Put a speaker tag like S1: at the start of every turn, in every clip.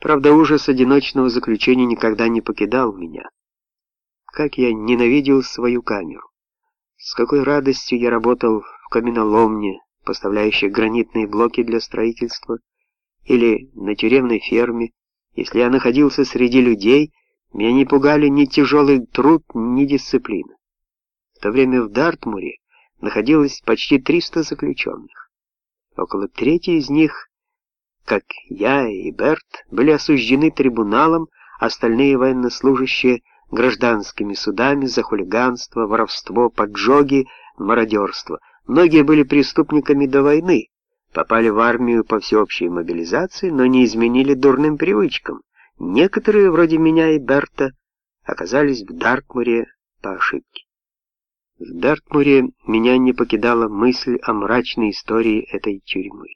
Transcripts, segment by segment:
S1: Правда, ужас одиночного заключения никогда не покидал меня. Как я ненавидел свою камеру. С какой радостью я работал в каменоломне, поставляющей гранитные блоки для строительства, или на тюремной ферме, если я находился среди людей, меня не пугали ни тяжелый труд, ни дисциплина. В то время в Дартмуре находилось почти 300 заключенных. Около трети из них, как я и Берт, были осуждены трибуналом, остальные военнослужащие гражданскими судами за хулиганство, воровство, поджоги, мародерство. Многие были преступниками до войны, попали в армию по всеобщей мобилизации, но не изменили дурным привычкам. Некоторые, вроде меня и Берта, оказались в Дартмуре по ошибке. В Дартмуре меня не покидала мысль о мрачной истории этой тюрьмы.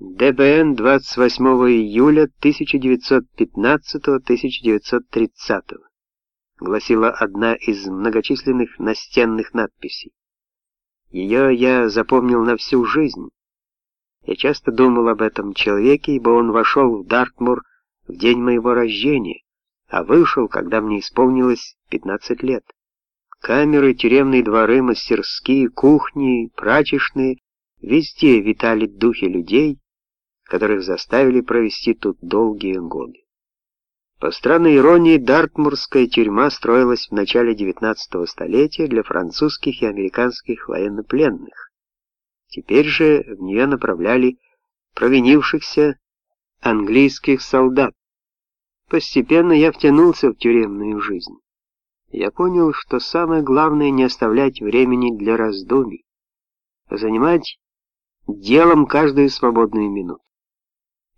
S1: ДБН 28 июля 1915-1930 гласила одна из многочисленных настенных надписей. Ее я запомнил на всю жизнь. Я часто думал об этом человеке, ибо он вошел в Дартмур в день моего рождения, а вышел, когда мне исполнилось 15 лет. Камеры, тюремные дворы, мастерские, кухни, прачечные — везде витали духи людей, которых заставили провести тут долгие годы. По странной иронии, Дартмурская тюрьма строилась в начале XIX столетия для французских и американских военнопленных. Теперь же в нее направляли провинившихся английских солдат. Постепенно я втянулся в тюремную жизнь. Я понял, что самое главное не оставлять времени для раздумий, а занимать делом каждую свободную минуту.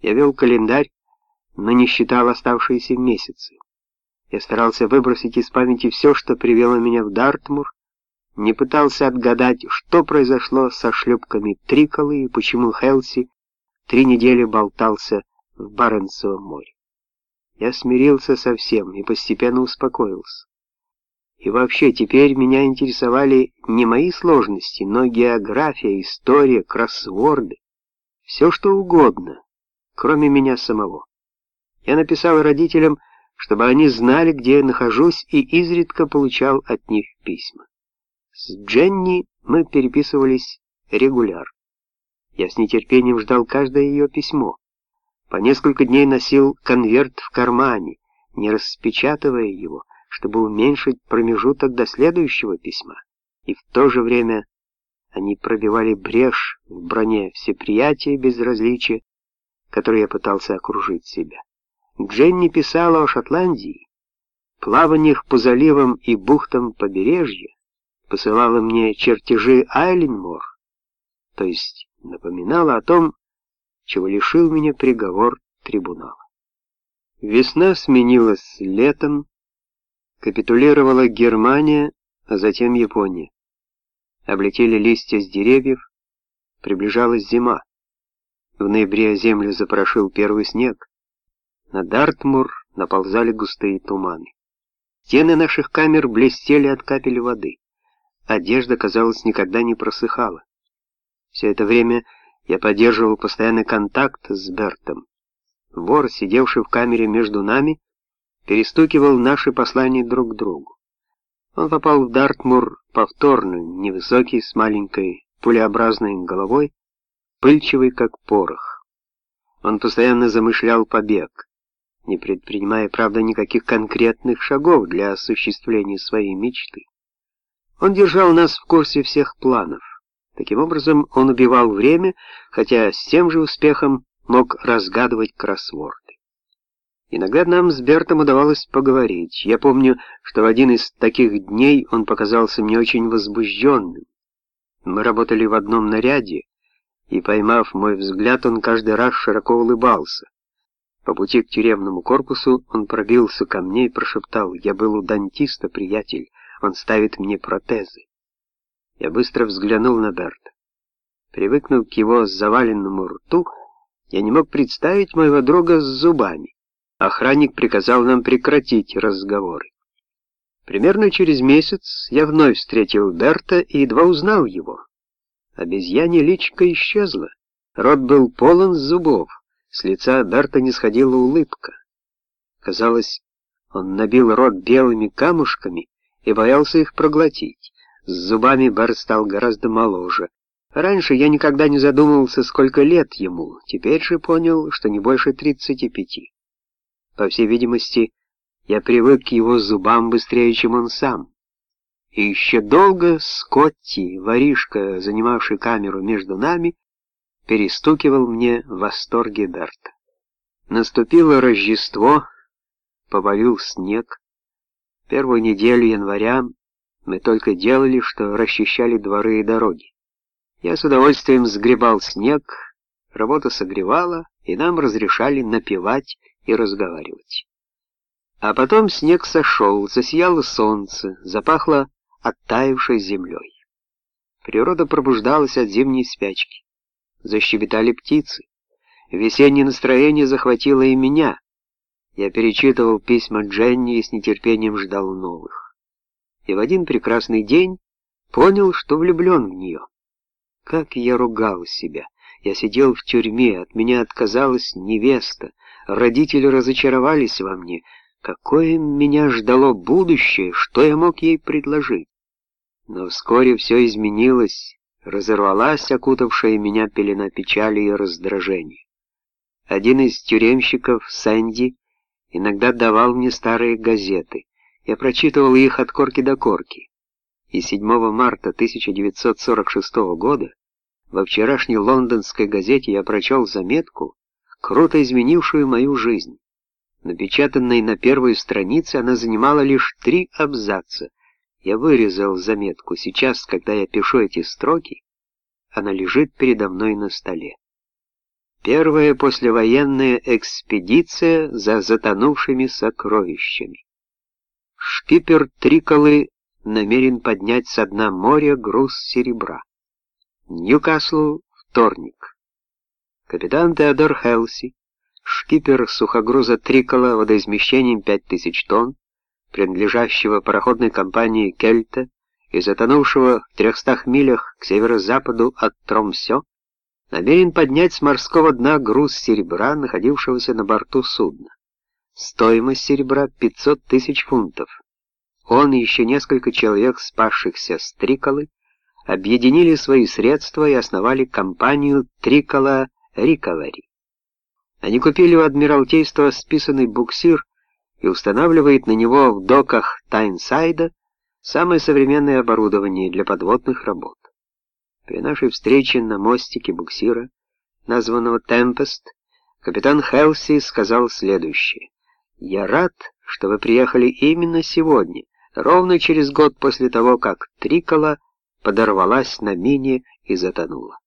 S1: Я вел календарь, но не считал оставшиеся месяцы. Я старался выбросить из памяти все, что привело меня в Дартмур, не пытался отгадать, что произошло со шлюпками Триколы и почему Хелси три недели болтался в Баренцевом море. Я смирился со всем и постепенно успокоился. И вообще, теперь меня интересовали не мои сложности, но география, история, кроссворды, все что угодно, кроме меня самого. Я написал родителям, чтобы они знали, где я нахожусь, и изредка получал от них письма. С Дженни мы переписывались регулярно. Я с нетерпением ждал каждое ее письмо. По несколько дней носил конверт в кармане, не распечатывая его, чтобы уменьшить промежуток до следующего письма. И в то же время они пробивали брешь в броне всеприятия и безразличия, которой я пытался окружить себя. Дженни писала о Шотландии, плаваниях по заливам и бухтам побережья, посылала мне чертежи Айленмор, то есть напоминала о том, чего лишил меня приговор трибунала. Весна сменилась летом, капитулировала Германия, а затем Япония. Облетели листья с деревьев, приближалась зима. В ноябре землю запорошил первый снег. На Дартмур наползали густые туманы. Стены наших камер блестели от капель воды. Одежда, казалось, никогда не просыхала. Все это время я поддерживал постоянный контакт с Бертом. Вор, сидевший в камере между нами, перестукивал наши послания друг к другу. Он попал в Дартмур повторно, невысокий, с маленькой пулеобразной головой, пыльчивый, как порох. Он постоянно замышлял побег не предпринимая, правда, никаких конкретных шагов для осуществления своей мечты. Он держал нас в курсе всех планов. Таким образом, он убивал время, хотя с тем же успехом мог разгадывать кроссворды. Иногда нам с Бертом удавалось поговорить. Я помню, что в один из таких дней он показался мне очень возбужденным. Мы работали в одном наряде, и, поймав мой взгляд, он каждый раз широко улыбался. По пути к тюремному корпусу он пробился ко мне и прошептал, «Я был у дантиста, приятель, он ставит мне протезы». Я быстро взглянул на Берта. Привыкнув к его заваленному рту, я не мог представить моего друга с зубами. Охранник приказал нам прекратить разговоры. Примерно через месяц я вновь встретил Берта и едва узнал его. Обезьянья личка исчезла, рот был полон зубов. С лица Дарта не сходила улыбка. Казалось, он набил рот белыми камушками и боялся их проглотить. С зубами Бар стал гораздо моложе. Раньше я никогда не задумывался, сколько лет ему, теперь же понял, что не больше тридцати пяти. По всей видимости, я привык к его зубам быстрее, чем он сам. И еще долго Скотти, воришка, занимавший камеру между нами, перестукивал мне в восторге Дарта. Наступило Рождество, повалил снег. Первую неделю января мы только делали, что расчищали дворы и дороги. Я с удовольствием сгребал снег, работа согревала, и нам разрешали напевать и разговаривать. А потом снег сошел, засияло солнце, запахло оттаившей землей. Природа пробуждалась от зимней спячки. Защебетали птицы. Весеннее настроение захватило и меня. Я перечитывал письма Дженни и с нетерпением ждал новых. И в один прекрасный день понял, что влюблен в нее. Как я ругал себя. Я сидел в тюрьме, от меня отказалась невеста. Родители разочаровались во мне. Какое меня ждало будущее, что я мог ей предложить? Но вскоре все изменилось, разорвалась окутавшая меня пелена печали и раздражения. Один из тюремщиков, Сэнди, иногда давал мне старые газеты. Я прочитывал их от корки до корки. И 7 марта 1946 года во вчерашней лондонской газете я прочел заметку, круто изменившую мою жизнь. Напечатанной на первой странице она занимала лишь три абзаца. Я вырезал заметку. Сейчас, когда я пишу эти строки, она лежит передо мной на столе. Первая послевоенная экспедиция за затонувшими сокровищами. Шкипер Триколы намерен поднять со дна моря груз серебра. Ньюкаслу вторник. Капитан Теодор Хелси, шкипер сухогруза Трикола водоизмещением 5000 тонн, принадлежащего пароходной компании «Кельта» и затонувшего в 300 милях к северо-западу от Тромсё, намерен поднять с морского дна груз серебра, находившегося на борту судна. Стоимость серебра 500 тысяч фунтов. Он и еще несколько человек, спасшихся с Триколы, объединили свои средства и основали компанию Трикола Риколари. Они купили у Адмиралтейства списанный буксир и устанавливает на него в доках Тайнсайда самое современное оборудование для подводных работ. При нашей встрече на мостике буксира, названного «Темпест», капитан Хелси сказал следующее. «Я рад, что вы приехали именно сегодня, ровно через год после того, как Трикола подорвалась на мине и затонула.